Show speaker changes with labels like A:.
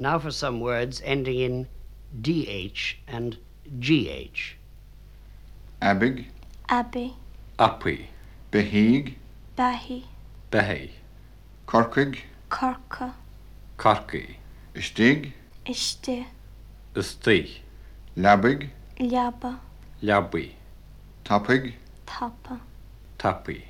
A: Now for some words ending in DH and GH.
B: Abig,
C: Abbey,
D: Appy,
B: Behig,
C: Bahi,
D: Behe,
B: Corkig,
C: Corca,
D: Karki.
B: Istig.
C: Iste.
D: Istey.
B: Labig,
C: Lyaba,
D: Labi.
B: Tapig.
C: Tapa.
D: Tapi.